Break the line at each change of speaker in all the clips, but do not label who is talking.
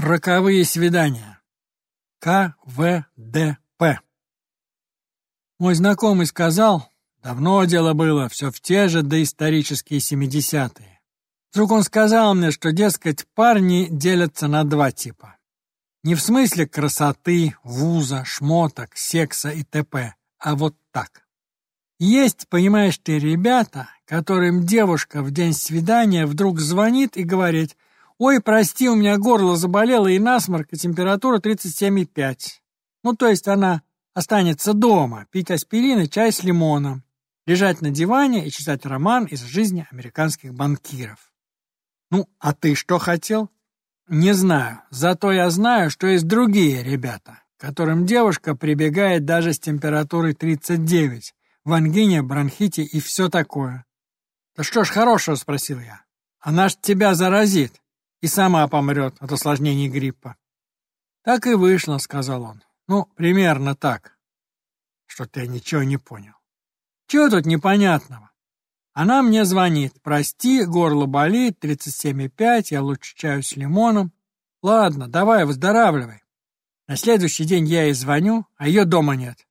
Роковые свидания. КВДП. Мой знакомый сказал, давно дело было, все в те же доисторические семидесятые. Вдруг он сказал мне, что, дескать, парни делятся на два типа. Не в смысле красоты, вуза, шмоток, секса и т.п., а вот так. Есть, понимаешь ты, ребята, которым девушка в день свидания вдруг звонит и говорит – «Ой, прости, у меня горло заболело и насморк, и температура 37,5». Ну, то есть она останется дома, пить аспирин и чай с лимоном, лежать на диване и читать роман из жизни американских банкиров. Ну, а ты что хотел? Не знаю, зато я знаю, что есть другие ребята, которым девушка прибегает даже с температурой 39, в ангине, бронхите и все такое. «Да что ж хорошего?» — спросил я. «Она ж тебя заразит и сама помрет от осложнений гриппа. Так и вышло, сказал он. Ну, примерно так. Что-то я ничего не понял. Чего тут непонятного? Она мне звонит. Прости, горло болит, 37,5, я лучше чаю с лимоном. Ладно, давай, выздоравливай. На следующий день я ей звоню, а ее дома нет.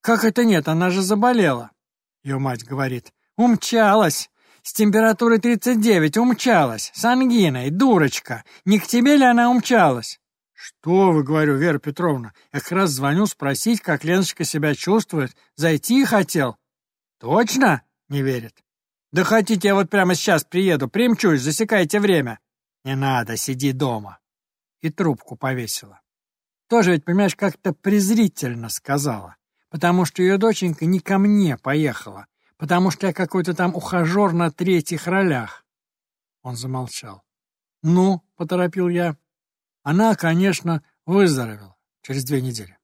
Как это нет, она же заболела. Ее мать говорит. Умчалась. С температурой 39 умчалась, с ангиной, дурочка. Не к тебе ли она умчалась? Что вы, говорю, Вера Петровна, я как раз звоню спросить, как Леночка себя чувствует. Зайти хотел. Точно? Не верит. Да хотите, я вот прямо сейчас приеду, примчусь, засекайте время. Не надо, сиди дома. И трубку повесила. Тоже ведь, понимаешь, как-то презрительно сказала, потому что ее доченька не ко мне поехала, потому что я какой-то там ухажер на третьих ролях. Он замолчал. «Ну», — поторопил я, — «она, конечно, выздоровела через две недели.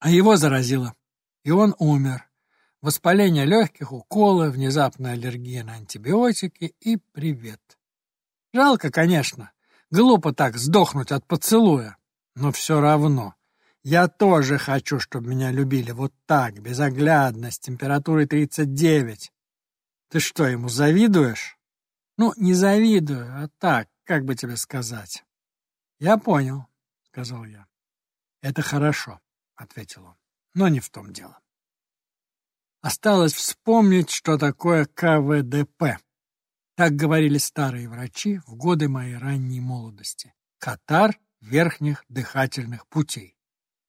А его заразило, и он умер. Воспаление легких, уколы, внезапная аллергия на антибиотики и привет. Жалко, конечно, глупо так сдохнуть от поцелуя, но все равно я тоже хочу, чтобы меня любили вот так, безоглядно, с температурой 39. Ты что, ему завидуешь? Ну, не завидую, а так, как бы тебе сказать. Я понял, сказал я. Это хорошо, ответил он, но не в том дело. Осталось вспомнить, что такое КВДП. Так говорили старые врачи в годы моей ранней молодости. Катар верхних дыхательных путей.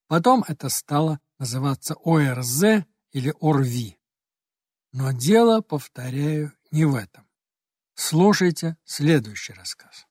Потом это стало называться ОРЗ или ОРВИ. Но дело, повторяю, не в этом. Слушайте следующий рассказ.